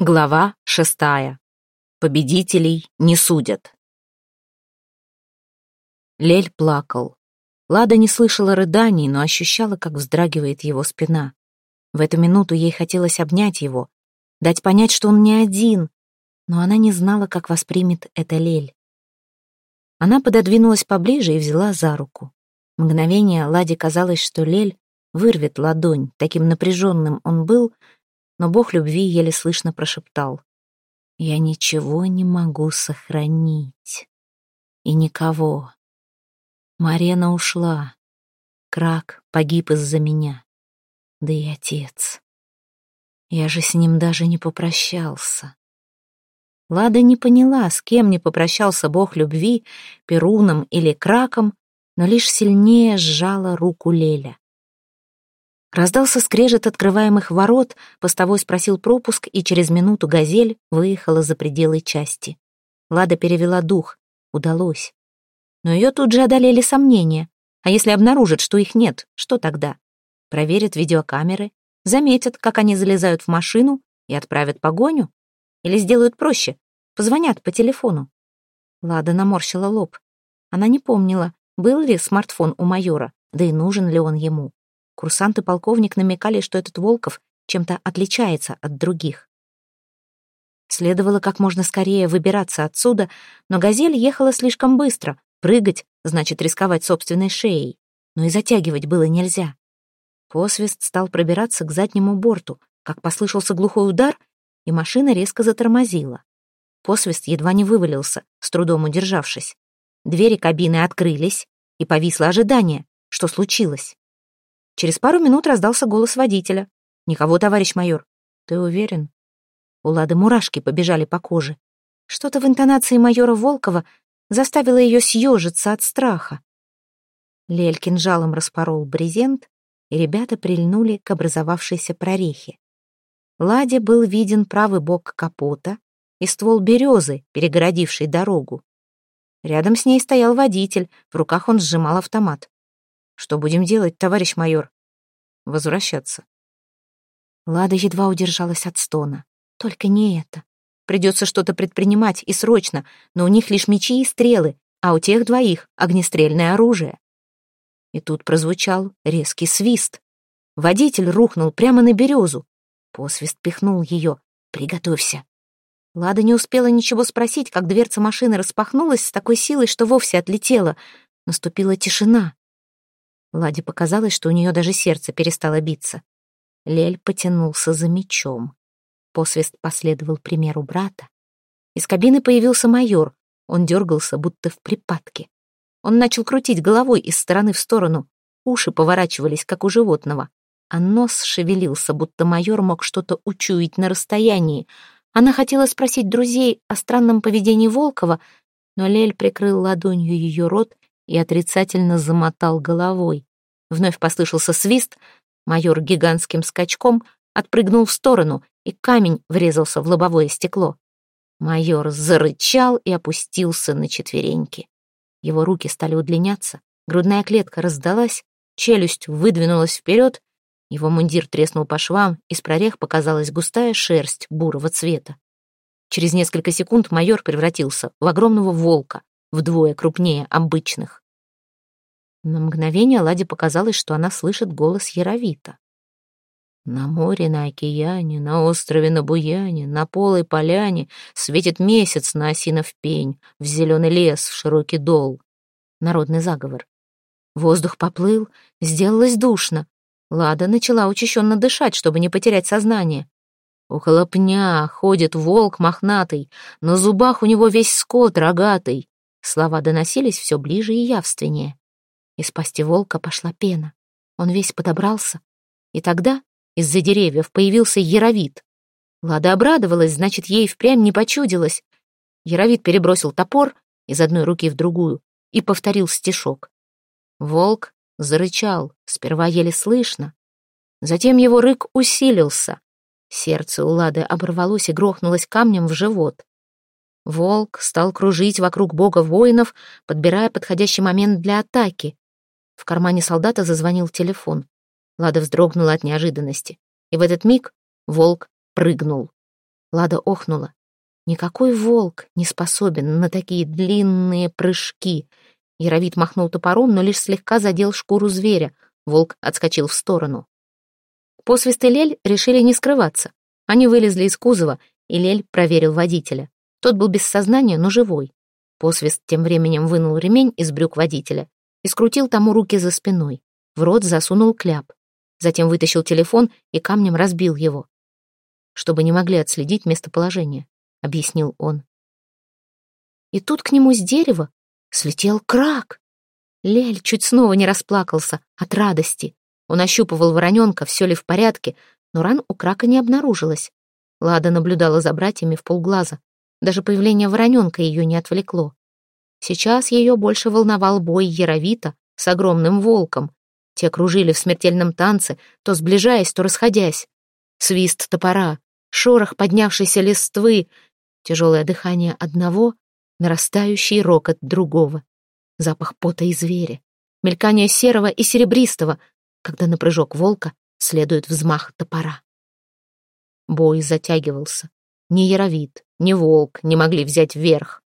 Глава шестая. Победителей не судят. Лель плакал. Лада не слышала рыданий, но ощущала, как вздрагивает его спина. В эту минуту ей хотелось обнять его, дать понять, что он не один, но она не знала, как воспримет это Лель. Она пододвинулась поближе и взяла за руку. Мгновение Ладе казалось, что Лель вырвет ладонь, таким напряженным он был — но бог любви еле слышно прошептал. «Я ничего не могу сохранить. И никого. Марена ушла. Крак погиб из-за меня. Да и отец. Я же с ним даже не попрощался». Лада не поняла, с кем не попрощался бог любви, Перуном или Краком, но лишь сильнее сжала руку Леля. Раздался скрежет открываемых ворот, постовой спросил пропуск, и через минуту «Газель» выехала за пределы части. Лада перевела дух. Удалось. Но ее тут же одолели сомнения. А если обнаружат, что их нет, что тогда? Проверят видеокамеры, заметят, как они залезают в машину и отправят погоню? Или сделают проще, позвонят по телефону? Лада наморщила лоб. Она не помнила, был ли смартфон у майора, да и нужен ли он ему. Курсант и полковник намекали, что этот Волков чем-то отличается от других. Следовало как можно скорее выбираться отсюда, но «Газель» ехала слишком быстро. Прыгать значит рисковать собственной шеей. Но и затягивать было нельзя. Посвист стал пробираться к заднему борту, как послышался глухой удар, и машина резко затормозила. Посвист едва не вывалился, с трудом удержавшись. Двери кабины открылись, и повисло ожидание. Что случилось? Через пару минут раздался голос водителя. «Никого, товарищ майор». «Ты уверен?» У Лады мурашки побежали по коже. Что-то в интонации майора Волкова заставило ее съежиться от страха. Лель кинжалом распорол брезент, и ребята прильнули к образовавшейся прорехе. Ладе был виден правый бок капота и ствол березы, перегородивший дорогу. Рядом с ней стоял водитель, в руках он сжимал автомат. Что будем делать, товарищ майор? Возвращаться. Лада едва удержалась от стона. Только не это. Придется что-то предпринимать, и срочно, но у них лишь мечи и стрелы, а у тех двоих огнестрельное оружие. И тут прозвучал резкий свист. Водитель рухнул прямо на березу. Посвист пихнул ее. «Приготовься». Лада не успела ничего спросить, как дверца машины распахнулась с такой силой, что вовсе отлетела. Наступила тишина. Ладе показалось, что у нее даже сердце перестало биться. Лель потянулся за мечом. Посвист последовал примеру брата. Из кабины появился майор. Он дергался, будто в припадке. Он начал крутить головой из стороны в сторону. Уши поворачивались, как у животного. А нос шевелился, будто майор мог что-то учуять на расстоянии. Она хотела спросить друзей о странном поведении Волкова, но Лель прикрыл ладонью ее рот и отрицательно замотал головой. Вновь послышался свист, майор гигантским скачком отпрыгнул в сторону, и камень врезался в лобовое стекло. Майор зарычал и опустился на четвереньки. Его руки стали удлиняться, грудная клетка раздалась, челюсть выдвинулась вперед, его мундир треснул по швам, из прорех показалась густая шерсть бурого цвета. Через несколько секунд майор превратился в огромного волка, вдвое крупнее обычных. На мгновение Ладе показалось, что она слышит голос Яровита. На море, на океане, на острове на Буяне, на полой поляне светит месяц на осинов пень, в зеленый лес, в широкий дол. Народный заговор. Воздух поплыл, сделалось душно. Лада начала учащенно дышать, чтобы не потерять сознание. Около пня ходит волк мохнатый, на зубах у него весь скот рогатый. Слова доносились все ближе и явственнее. Из пасти волка пошла пена. Он весь подобрался. И тогда из-за деревьев появился Яровит. Лада обрадовалась, значит, ей впрямь не почудилось. Яровит перебросил топор из одной руки в другую и повторил стишок. Волк зарычал, сперва еле слышно. Затем его рык усилился. Сердце у Лады оборвалось и грохнулось камнем в живот. Волк стал кружить вокруг бога воинов, подбирая подходящий момент для атаки. В кармане солдата зазвонил телефон. Лада вздрогнула от неожиданности. И в этот миг волк прыгнул. Лада охнула. Никакой волк не способен на такие длинные прыжки. Яровит махнул топором, но лишь слегка задел шкуру зверя. Волк отскочил в сторону. Посвист и Лель решили не скрываться. Они вылезли из кузова, и Лель проверил водителя. Тот был без сознания, но живой. Посвист тем временем вынул ремень из брюк водителя и скрутил тому руки за спиной. В рот засунул кляп. Затем вытащил телефон и камнем разбил его. Чтобы не могли отследить местоположение, объяснил он. И тут к нему с дерева слетел крак. Лель чуть снова не расплакался от радости. Он ощупывал вороненка, все ли в порядке, но ран у крака не обнаружилось. Лада наблюдала за братьями в полглаза. Даже появление вороненка ее не отвлекло. Сейчас ее больше волновал бой Яровита с огромным волком. Те кружили в смертельном танце, то сближаясь, то расходясь. Свист топора, шорох поднявшейся листвы, тяжелое дыхание одного, нарастающий рокот другого. Запах пота и зверя, мелькание серого и серебристого, когда на прыжок волка следует взмах топора. Бой затягивался. Ни Яровит, ни Волк не могли взять верх.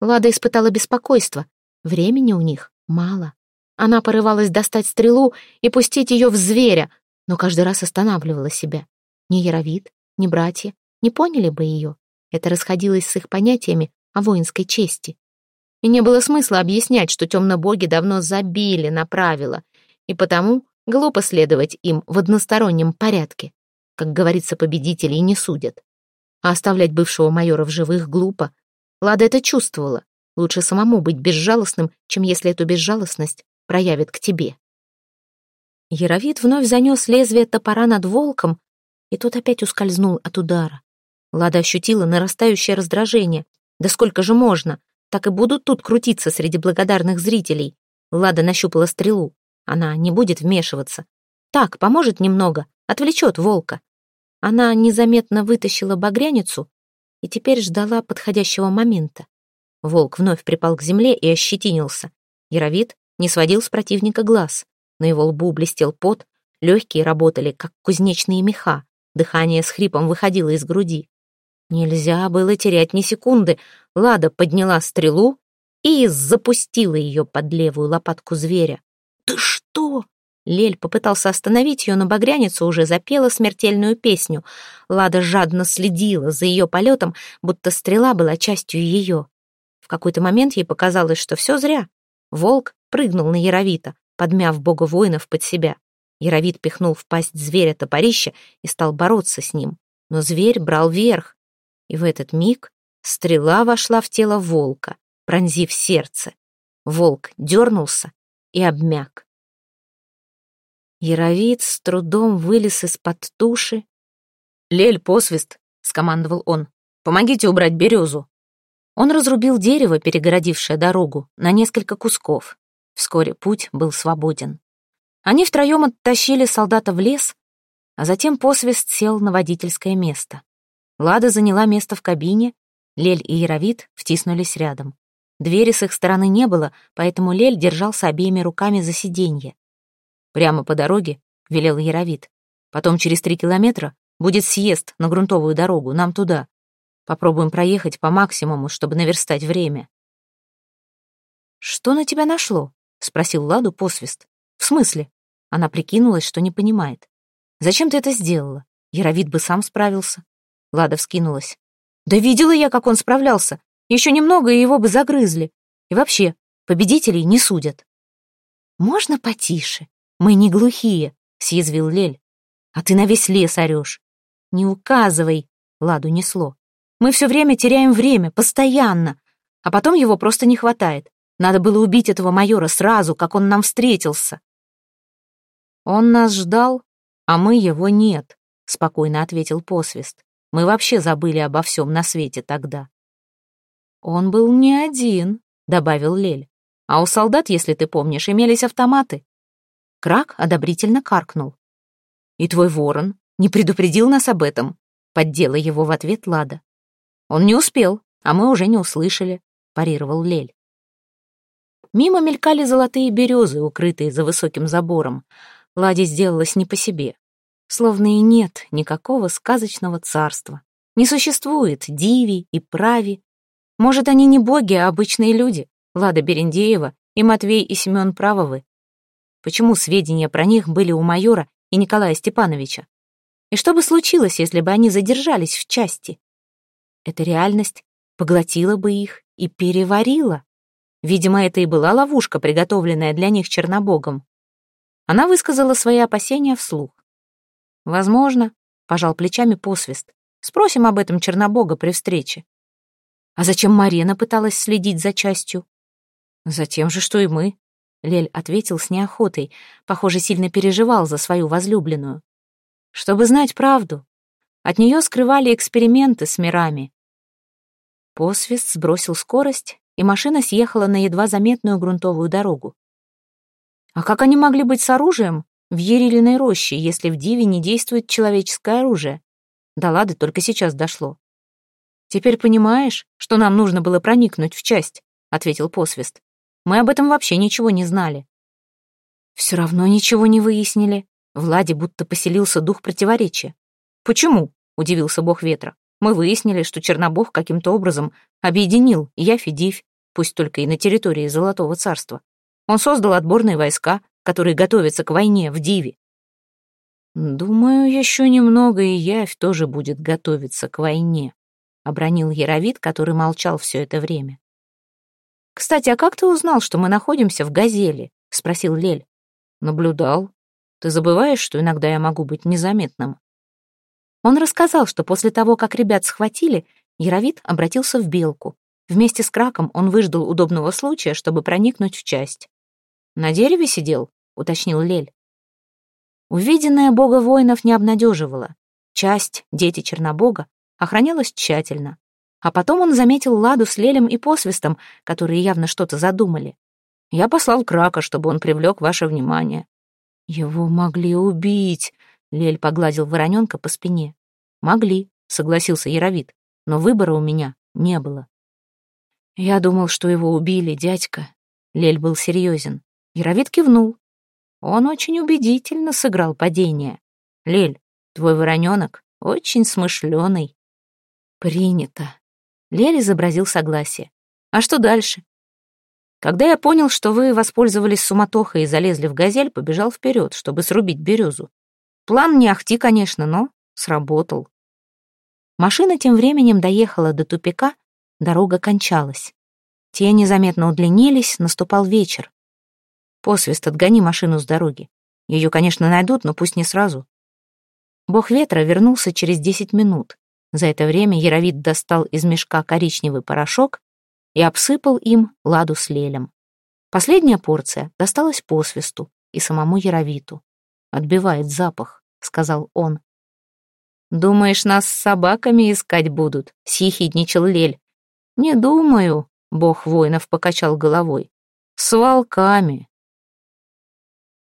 Лада испытала беспокойство. Времени у них мало. Она порывалась достать стрелу и пустить ее в зверя, но каждый раз останавливала себя. Ни Яровит, ни братья не поняли бы ее. Это расходилось с их понятиями о воинской чести. И не было смысла объяснять, что темно-боги давно забили на правила, и потому глупо следовать им в одностороннем порядке. Как говорится, победителей не судят. А оставлять бывшего майора в живых глупо. Лада это чувствовала. Лучше самому быть безжалостным, чем если эту безжалостность проявит к тебе. Яровид вновь занес лезвие топора над волком, и тот опять ускользнул от удара. Лада ощутила нарастающее раздражение. Да сколько же можно? Так и будут тут крутиться среди благодарных зрителей. Лада нащупала стрелу. Она не будет вмешиваться. Так, поможет немного, отвлечет волка. Она незаметно вытащила багряницу и теперь ждала подходящего момента. Волк вновь припал к земле и ощетинился. Яровид не сводил с противника глаз. На его лбу блестел пот, легкие работали, как кузнечные меха. Дыхание с хрипом выходило из груди. Нельзя было терять ни секунды. Лада подняла стрелу и запустила ее под левую лопатку зверя. «Ты что?» Лель попытался остановить ее, но багряница уже запела смертельную песню. Лада жадно следила за ее полетом, будто стрела была частью ее. В какой-то момент ей показалось, что все зря. Волк прыгнул на Яровита, подмяв бога воинов под себя. Яровит пихнул в пасть зверя топорища и стал бороться с ним. Но зверь брал верх. И в этот миг стрела вошла в тело волка, пронзив сердце. Волк дернулся и обмяк. Яровид с трудом вылез из-под туши. «Лель, посвист!» — скомандовал он. «Помогите убрать березу!» Он разрубил дерево, перегородившее дорогу, на несколько кусков. Вскоре путь был свободен. Они втроем оттащили солдата в лес, а затем посвист сел на водительское место. Лада заняла место в кабине, Лель и Яровид втиснулись рядом. Двери с их стороны не было, поэтому Лель держался обеими руками за сиденье. Прямо по дороге, велел Яровит. Потом через три километра будет съезд на грунтовую дорогу, нам туда. Попробуем проехать по максимуму, чтобы наверстать время. «Что на тебя нашло?» — спросил Ладу посвист. «В смысле?» Она прикинулась, что не понимает. «Зачем ты это сделала? Яровит бы сам справился». Лада вскинулась. «Да видела я, как он справлялся. Еще немного, и его бы загрызли. И вообще, победителей не судят». «Можно потише?» «Мы не глухие», — съязвил Лель. «А ты на весь лес орешь». «Не указывай», — Ладу несло. «Мы все время теряем время, постоянно. А потом его просто не хватает. Надо было убить этого майора сразу, как он нам встретился». «Он нас ждал, а мы его нет», — спокойно ответил посвист. «Мы вообще забыли обо всем на свете тогда». «Он был не один», — добавил Лель. «А у солдат, если ты помнишь, имелись автоматы. Крак одобрительно каркнул. «И твой ворон не предупредил нас об этом?» Поддела его в ответ Лада. «Он не успел, а мы уже не услышали», — парировал Лель. Мимо мелькали золотые березы, укрытые за высоким забором. Ладе сделалось не по себе. Словно и нет никакого сказочного царства. Не существует Диви и Прави. Может, они не боги, а обычные люди, Лада Берендеева и Матвей и Семен Правовы. Почему сведения про них были у майора и Николая Степановича? И что бы случилось, если бы они задержались в части? Эта реальность поглотила бы их и переварила. Видимо, это и была ловушка, приготовленная для них Чернобогом. Она высказала свои опасения вслух. «Возможно», — пожал плечами посвист. «Спросим об этом Чернобога при встрече». «А зачем Марина пыталась следить за частью?» «Затем же, что и мы», — Лель ответил с неохотой, похоже, сильно переживал за свою возлюбленную. «Чтобы знать правду. От нее скрывали эксперименты с мирами». Посвист сбросил скорость, и машина съехала на едва заметную грунтовую дорогу. А как они могли быть с оружием в Ерилиной роще, если в Диве не действует человеческое оружие? Да ладно, только сейчас дошло. «Теперь понимаешь, что нам нужно было проникнуть в часть?» — ответил посвист. «Мы об этом вообще ничего не знали». «Все равно ничего не выяснили». Владе будто поселился дух противоречия. «Почему?» — удивился бог ветра. «Мы выяснили, что Чернобог каким-то образом объединил Яфь и Дивь, пусть только и на территории Золотого Царства. Он создал отборные войска, которые готовятся к войне в Диве. «Думаю, еще немного, и Явь тоже будет готовиться к войне», — обронил Яровит, который молчал все это время. «Кстати, а как ты узнал, что мы находимся в «Газели»?» — спросил Лель. «Наблюдал. Ты забываешь, что иногда я могу быть незаметным?» Он рассказал, что после того, как ребят схватили, Яровит обратился в Белку. Вместе с Краком он выждал удобного случая, чтобы проникнуть в часть. «На дереве сидел?» — уточнил Лель. Увиденное бога воинов не обнадеживало. Часть, дети Чернобога, охранялась тщательно. А потом он заметил Ладу с Лелем и посвистом, которые явно что-то задумали. Я послал Крака, чтобы он привлек ваше внимание. Его могли убить, Лель погладил вороненка по спине. Могли, согласился Яровит, но выбора у меня не было. Я думал, что его убили, дядька. Лель был серьезен. Яровит кивнул. Он очень убедительно сыграл падение. Лель, твой вороненок очень смышленый. Принято. Лель изобразил согласие. А что дальше? Когда я понял, что вы воспользовались суматохой и залезли в газель, побежал вперед, чтобы срубить березу. План не ахти, конечно, но сработал. Машина тем временем доехала до тупика, дорога кончалась. Тени заметно удлинились, наступал вечер. Посвист, отгони машину с дороги. Ее, конечно, найдут, но пусть не сразу. Бог ветра вернулся через десять минут. За это время Яровид достал из мешка коричневый порошок и обсыпал им ладу с лелем. Последняя порция досталась посвисту и самому Яровиту. «Отбивает запах», — сказал он. «Думаешь, нас с собаками искать будут?» — съехидничал Лель. «Не думаю», — бог воинов покачал головой. «С волками.